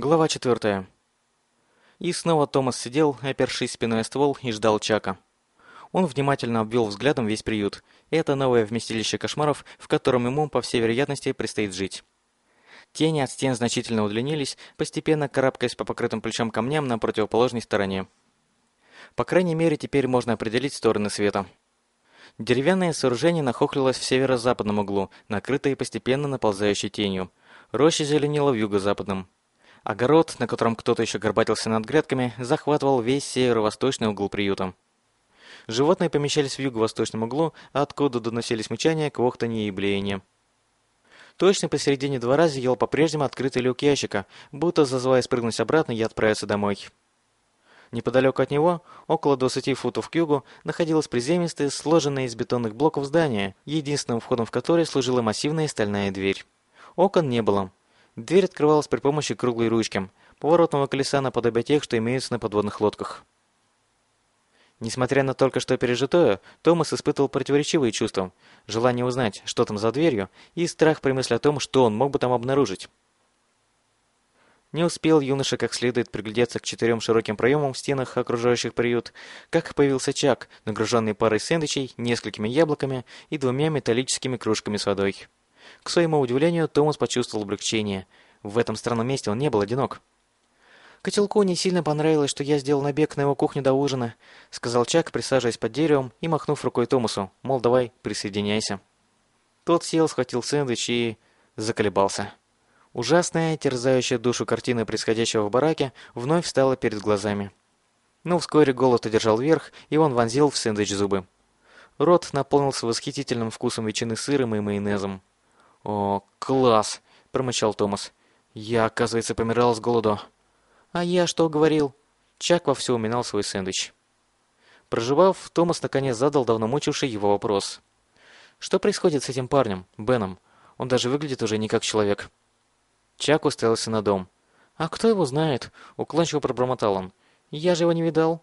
Глава четвертая. И снова Томас сидел, опершись спиной о ствол, и ждал Чака. Он внимательно обвел взглядом весь приют. Это новое вместилище кошмаров, в котором ему, по всей вероятности, предстоит жить. Тени от стен значительно удлинились, постепенно карабкаясь по покрытым плечом камням на противоположной стороне. По крайней мере, теперь можно определить стороны света. Деревянное сооружение нахохлилось в северо-западном углу, накрытое постепенно наползающей тенью. Роща зеленела в юго-западном. Огород, на котором кто-то еще горбатился над грядками, захватывал весь северо-восточный угол приюта. Животные помещались в юго-восточном углу, откуда доносились мычания, квохтанье и блеяние. Точно посередине двора зиял по-прежнему открытый люк ящика, будто зазывая спрыгнуть обратно и отправиться домой. Неподалеку от него, около 20 футов к югу, находилось приземистое, сложенное из бетонных блоков здание, единственным входом в которое служила массивная стальная дверь. Окон не было, Дверь открывалась при помощи круглой ручки, поворотного колеса наподобие тех, что имеются на подводных лодках. Несмотря на только что пережитое, Томас испытывал противоречивые чувства, желание узнать, что там за дверью, и страх при мысли о том, что он мог бы там обнаружить. Не успел юноша как следует приглядеться к четырем широким проемам в стенах, окружающих приют, как появился Чак, нагруженный парой сэндвичей, несколькими яблоками и двумя металлическими кружками с водой. К своему удивлению, Томас почувствовал облегчение. В этом странном месте он не был одинок. «Котелку не сильно понравилось, что я сделал набег на его кухню до ужина», сказал Чак, присаживаясь под деревом и махнув рукой Томасу, мол, давай, присоединяйся. Тот сел, схватил сэндвич и... заколебался. Ужасная, терзающая душу картина происходящего в бараке вновь встала перед глазами. Но вскоре голод одержал верх, и он вонзил в сэндвич зубы. Рот наполнился восхитительным вкусом ветчины сыром и майонезом. «О, класс!» – промычал Томас. «Я, оказывается, помирал с голоду». «А я что говорил?» Чак вовсю уминал свой сэндвич. Проживав, Томас наконец задал давно мучивший его вопрос. «Что происходит с этим парнем, Беном? Он даже выглядит уже не как человек». Чак уставился на дом. «А кто его знает?» – уклончиво пробормотал он. «Я же его не видал».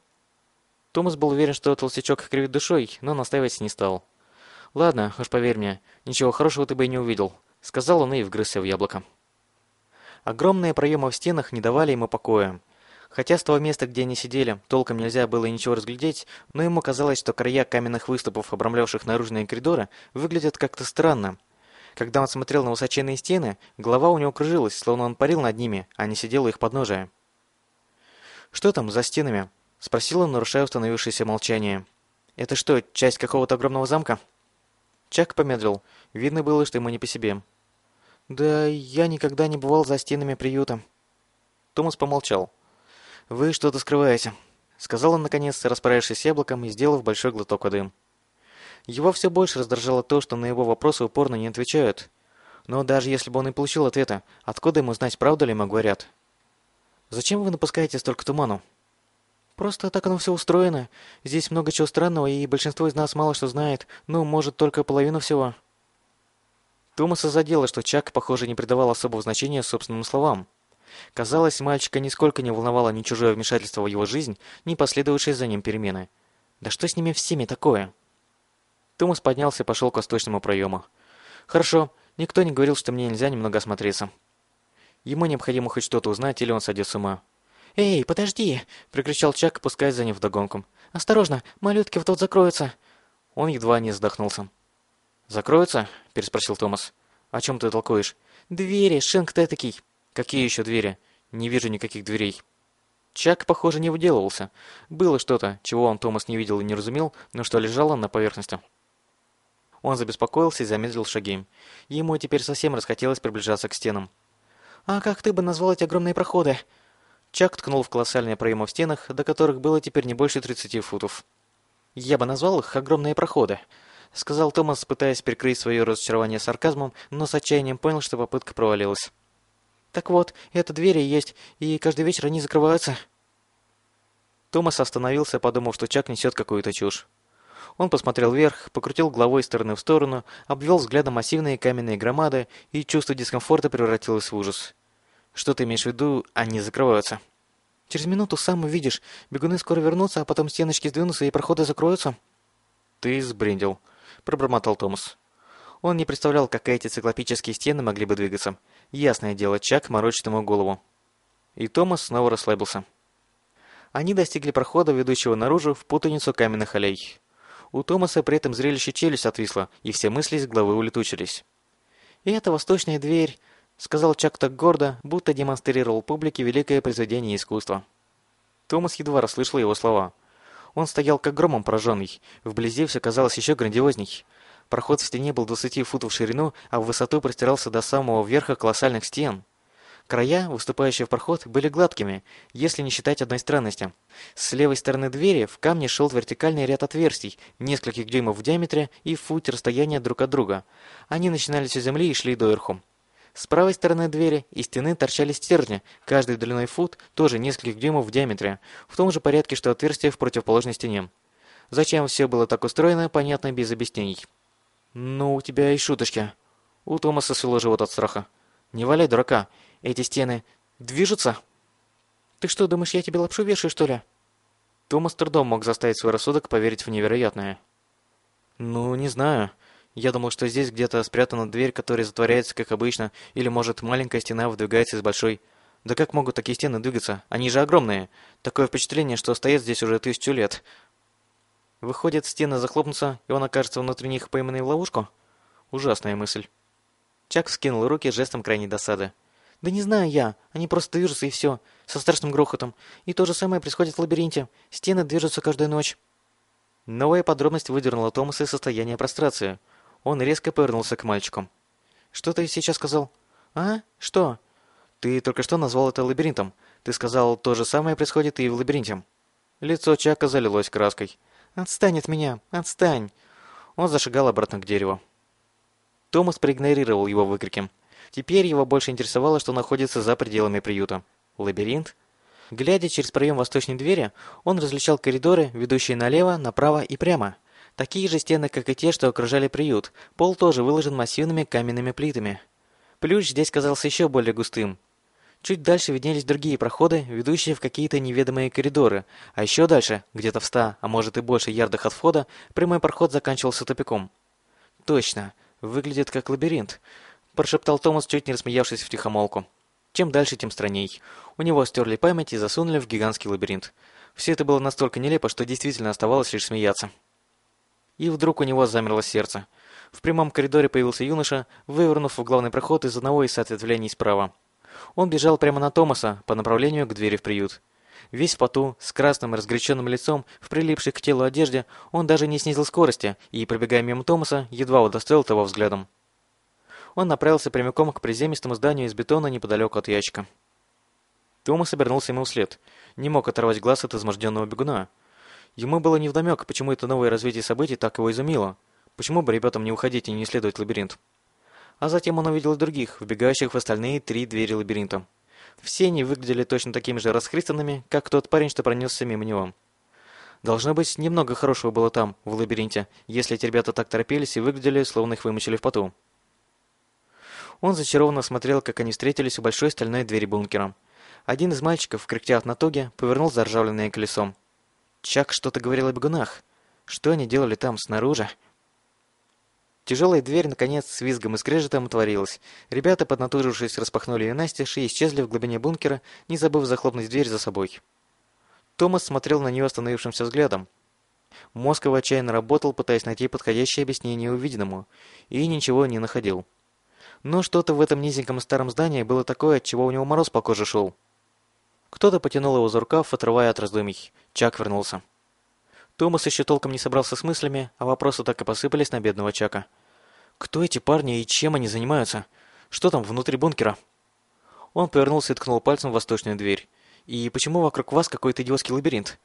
Томас был уверен, что толстячок кривит душой, но настаивать не стал. «Ладно, уж поверь мне, ничего хорошего ты бы и не увидел», — сказал он и вгрызся в яблоко. Огромные проемы в стенах не давали ему покоя. Хотя с того места, где они сидели, толком нельзя было ничего разглядеть, но ему казалось, что края каменных выступов, обрамлявших наружные коридоры, выглядят как-то странно. Когда он смотрел на высоченные стены, голова у него кружилась, словно он парил над ними, а не сидел у их подножия. «Что там за стенами?» — спросил он, нарушая установившееся молчание. «Это что, часть какого-то огромного замка?» Чак помедлил. Видно было, что ему не по себе. «Да я никогда не бывал за стенами приюта». Томас помолчал. «Вы что-то скрываете», — сказал он наконец, расправившись с яблоком и сделав большой глоток воды. Его все больше раздражало то, что на его вопросы упорно не отвечают. Но даже если бы он и получил ответа, откуда ему знать, правду ли ему говорят? «Зачем вы напускаете столько туману?» Просто так оно все устроено. Здесь много чего странного, и большинство из нас мало что знает. Ну, может, только половину всего. Томаса задело, что Чак, похоже, не придавал особого значения собственным словам. Казалось, мальчика нисколько не волновало ни чужое вмешательство в его жизнь, ни последовавшие за ним перемены. Да что с ними всеми такое? Томас поднялся и пошел к восточному проему. «Хорошо, никто не говорил, что мне нельзя немного осмотреться. Ему необходимо хоть что-то узнать, или он сойдет с ума. «Эй, подожди!» — прикричал Чак, пускаясь за ним вдогонку. «Осторожно, малютки вот тут закроются!» Он едва не задохнулся. «Закроются?» — переспросил Томас. «О чем ты толкуешь?» «Двери, шинк ты этакий!» «Какие еще двери? Не вижу никаких дверей». Чак, похоже, не выделывался. Было что-то, чего он Томас не видел и не разумел, но что лежало на поверхности. Он забеспокоился и замедлил шаги. Ему теперь совсем расхотелось приближаться к стенам. «А как ты бы назвал эти огромные проходы?» Чак ткнул в колоссальные проемы в стенах, до которых было теперь не больше 30 футов. «Я бы назвал их огромные проходы», — сказал Томас, пытаясь прикрыть свое разочарование сарказмом, но с отчаянием понял, что попытка провалилась. «Так вот, это двери есть, и каждый вечер они закрываются». Томас остановился, подумав, что Чак несет какую-то чушь. Он посмотрел вверх, покрутил головой из стороны в сторону, обвел взглядом массивные каменные громады, и чувство дискомфорта превратилось в ужас. Что ты имеешь в виду, они закрываются? Через минуту сам увидишь. Бегуны скоро вернутся, а потом стеночки сдвинутся и проходы закроются. Ты сбрендил, пробормотал Томас. Он не представлял, как эти циклопические стены могли бы двигаться. Ясное дело, Чак морочит ему голову. И Томас снова расслабился. Они достигли прохода, ведущего наружу в путаницу каменных аллей. У Томаса при этом зрелище челюсть отвисла, и все мысли из головы улетучились. «И это восточная дверь», — сказал Чак так гордо, будто демонстрировал публике великое произведение искусства. Томас едва расслышал его слова. Он стоял как громом пораженный. Вблизи все казалось еще грандиозней. Проход в стене был 20 футов в ширину, а в высоту простирался до самого верха колоссальных стен. Края, выступающие в проход, были гладкими, если не считать одной странности. С левой стороны двери в камне шел вертикальный ряд отверстий, нескольких дюймов в диаметре и футе расстояния друг от друга. Они начинались у земли и шли доверху. С правой стороны двери и стены торчали стержни, каждый длиной фут, тоже нескольких дюймов в диаметре, в том же порядке, что отверстие в противоположной стене. Зачем все было так устроено, понятно без объяснений. «Ну, у тебя и шуточки». У Томаса свело живот от страха. «Не валяй дурака. Эти стены движутся? Ты что, думаешь, я тебе лапшу вешаю, что ли? Томас трудом мог заставить свой рассудок поверить в невероятное. Ну, не знаю. Я думал, что здесь где-то спрятана дверь, которая затворяется, как обычно, или, может, маленькая стена выдвигается из большой. Да как могут такие стены двигаться? Они же огромные. Такое впечатление, что стоят здесь уже тысячу лет. Выходит, стены захлопнутся, и он окажется внутри них пойманный в ловушку? Ужасная мысль. Чак вскинул руки жестом крайней досады. Да не знаю я, они просто движутся и все, со страшным грохотом. И то же самое происходит в лабиринте. Стены движутся каждую ночь. Новая подробность выдернула Томаса из состояния прострации. Он резко повернулся к мальчику. «Что ты сейчас сказал?» «А? Что?» «Ты только что назвал это лабиринтом. Ты сказал, то же самое происходит и в лабиринте». Лицо Чака залилось краской. «Отстань от меня! Отстань!» Он зашагал обратно к дереву. Томас проигнорировал его выкрики. Теперь его больше интересовало, что находится за пределами приюта. Лабиринт? Глядя через проем восточной двери, он различал коридоры, ведущие налево, направо и прямо. Такие же стены, как и те, что окружали приют. Пол тоже выложен массивными каменными плитами. Плющ здесь казался еще более густым. Чуть дальше виднелись другие проходы, ведущие в какие-то неведомые коридоры, а еще дальше, где-то в ста, а может и больше ярдах от входа, прямой проход заканчивался тупиком. Точно, выглядит как лабиринт прошептал Томас, чуть не рассмеявшись в тихомолку. Чем дальше, тем странней. У него стерли память и засунули в гигантский лабиринт. Все это было настолько нелепо, что действительно оставалось лишь смеяться. И вдруг у него замерло сердце. В прямом коридоре появился юноша, вывернув в главный проход из одного из ответвлений справа. Он бежал прямо на Томаса, по направлению к двери в приют. Весь в поту, с красным и разгоряченным лицом, в прилипшей к телу одежде, он даже не снизил скорости и, пробегая мимо Томаса, едва удостоил того взглядом он направился прямиком к приземистому зданию из бетона неподалеку от ящика. Томас обернулся ему вслед. Не мог оторвать глаз от изможденного бегуна. Ему было невдомек, почему это новое развитие событий так его изумило. Почему бы ребятам не уходить и не исследовать лабиринт? А затем он увидел других, вбегающих в остальные три двери лабиринта. Все они выглядели точно такими же расхристанными, как тот парень, что пронесся мимо него. Должно быть, немного хорошего было там, в лабиринте, если эти ребята так торопились и выглядели, словно их вымочили в поту. Он зачарованно смотрел, как они встретились у большой стальной двери бункера. Один из мальчиков в кряхтях на тоге повернул заржавленное колесом. Чак что-то говорил о бегунах. Что они делали там, снаружи? Тяжелая дверь, наконец, с визгом и скрежетом отворилась. Ребята, поднатужившись, распахнули ее настежь и исчезли в глубине бункера, не забыв захлопнуть дверь за собой. Томас смотрел на нее остановившимся взглядом. Мозг его отчаянно работал, пытаясь найти подходящее объяснение увиденному, и ничего не находил. Но что-то в этом низеньком старом здании было такое, от чего у него мороз по коже шел. Кто-то потянул его за рукав, отрывая от раздумий. Чак вернулся. Томас еще толком не собрался с мыслями, а вопросы так и посыпались на бедного Чака. «Кто эти парни и чем они занимаются? Что там внутри бункера?» Он повернулся и ткнул пальцем в восточную дверь. «И почему вокруг вас какой-то идиотский лабиринт?»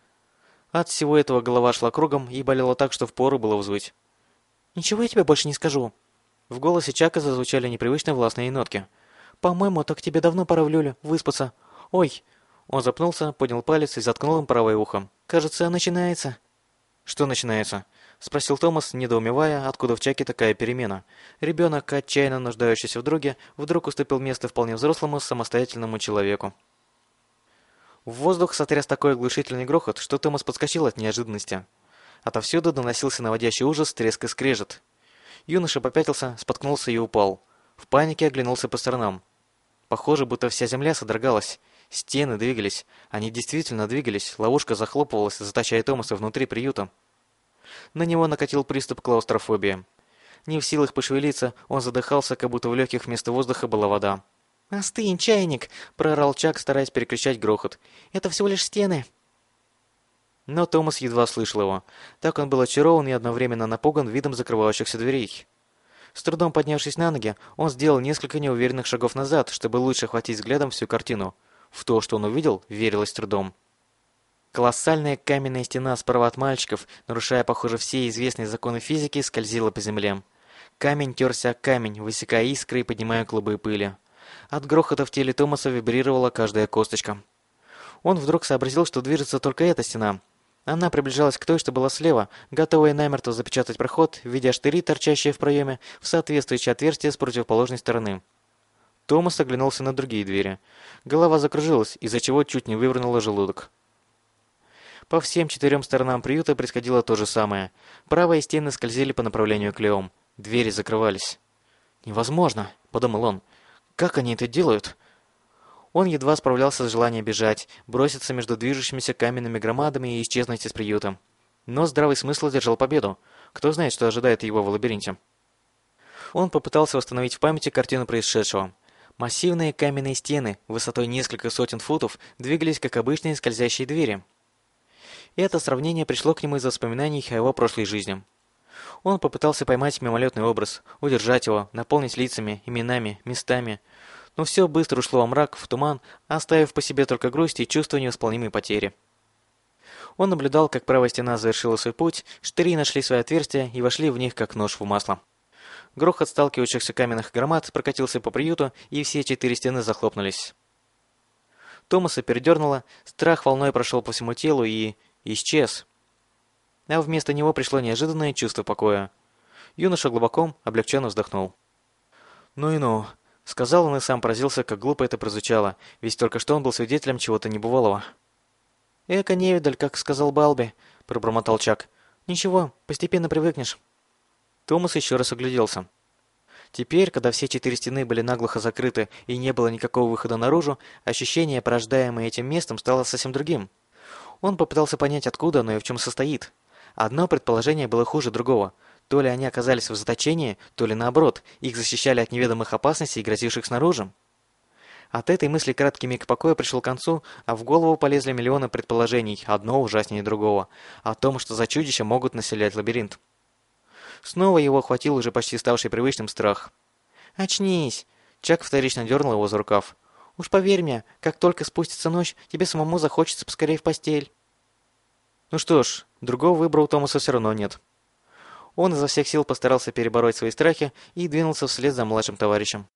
От всего этого голова шла кругом и болела так, что впору было взвыть. «Ничего я тебе больше не скажу», в голосе Чака зазвучали непривычные властные нотки. «По-моему, так тебе давно пора в люлю, выспаться. Ой!» Он запнулся, поднял палец и заткнул им правое ухо. «Кажется, начинается». «Что начинается?» — спросил Томас, недоумевая, откуда в Чаке такая перемена. Ребенок, отчаянно нуждающийся в друге, вдруг уступил место вполне взрослому, самостоятельному человеку. В воздух сотряс такой оглушительный грохот, что Томас подскочил от неожиданности. Отовсюду доносился наводящий ужас, треск и скрежет. Юноша попятился, споткнулся и упал. В панике оглянулся по сторонам. Похоже, будто вся земля содрогалась. Стены двигались. Они действительно двигались. Ловушка захлопывалась, затащая Томаса внутри приюта. На него накатил приступ клаустрофобии. Не в силах пошевелиться, он задыхался, как будто в легких вместо воздуха была вода. «Остынь, чайник!» – прорал Чак, стараясь перекричать грохот. «Это всего лишь стены!» Но Томас едва слышал его. Так он был очарован и одновременно напуган видом закрывающихся дверей. С трудом поднявшись на ноги, он сделал несколько неуверенных шагов назад, чтобы лучше охватить взглядом всю картину. В то, что он увидел, верилось трудом. Колоссальная каменная стена справа от мальчиков, нарушая, похоже, все известные законы физики, скользила по земле. Камень терся о камень, высекая искры и поднимая клубы пыли. От грохота в теле Томаса вибрировала каждая косточка. Он вдруг сообразил, что движется только эта стена. Она приближалась к той, что была слева, готовая намертво запечатать проход, видя штыри, торчащие в проеме, в соответствующее отверстие с противоположной стороны. Томас оглянулся на другие двери. Голова закружилась, из-за чего чуть не вывернула желудок. По всем четырем сторонам приюта происходило то же самое. Правые стены скользили по направлению к Леом. Двери закрывались. «Невозможно», — подумал он. «Как они это делают?» Он едва справлялся с желанием бежать, броситься между движущимися каменными громадами и исчезнуть из приюта. Но здравый смысл одержал победу. Кто знает, что ожидает его в лабиринте. Он попытался восстановить в памяти картину происшедшего. Массивные каменные стены, высотой несколько сотен футов, двигались как обычные скользящие двери. Это сравнение пришло к нему из воспоминаний о его прошлой жизни. Он попытался поймать мимолетный образ, удержать его, наполнить лицами, именами, местами. Но все быстро ушло во мрак, в туман, оставив по себе только грусть и чувство невосполнимой потери. Он наблюдал, как правая стена завершила свой путь, штыри нашли свои отверстия и вошли в них, как нож в масло. Грохот сталкивающихся каменных громад прокатился по приюту, и все четыре стены захлопнулись. Томаса передернуло, страх волной прошел по всему телу и исчез. А вместо него пришло неожиданное чувство покоя. Юноша глубоко, облегченно вздохнул. «Ну и ну», — сказал он и сам поразился, как глупо это прозвучало, ведь только что он был свидетелем чего-то небывалого. «Эка невидаль, как сказал Балби», — пробормотал Чак. «Ничего, постепенно привыкнешь». Томас еще раз огляделся. Теперь, когда все четыре стены были наглухо закрыты и не было никакого выхода наружу, ощущение, порождаемое этим местом, стало совсем другим. Он попытался понять, откуда оно и в чем состоит. Одно предположение было хуже другого. То ли они оказались в заточении, то ли наоборот, их защищали от неведомых опасностей, грозивших снаружи. От этой мысли краткий миг покоя пришел к концу, а в голову полезли миллионы предположений, одно ужаснее другого, о том, что за чудища могут населять лабиринт. Снова его охватил уже почти ставший привычным страх. «Очнись!» Чак вторично дернул его за рукав. Уж поверь мне, как только спустится ночь, тебе самому захочется поскорее в постель. Ну что ж, другого выбора у Томаса все равно нет. Он изо всех сил постарался перебороть свои страхи и двинулся вслед за младшим товарищем.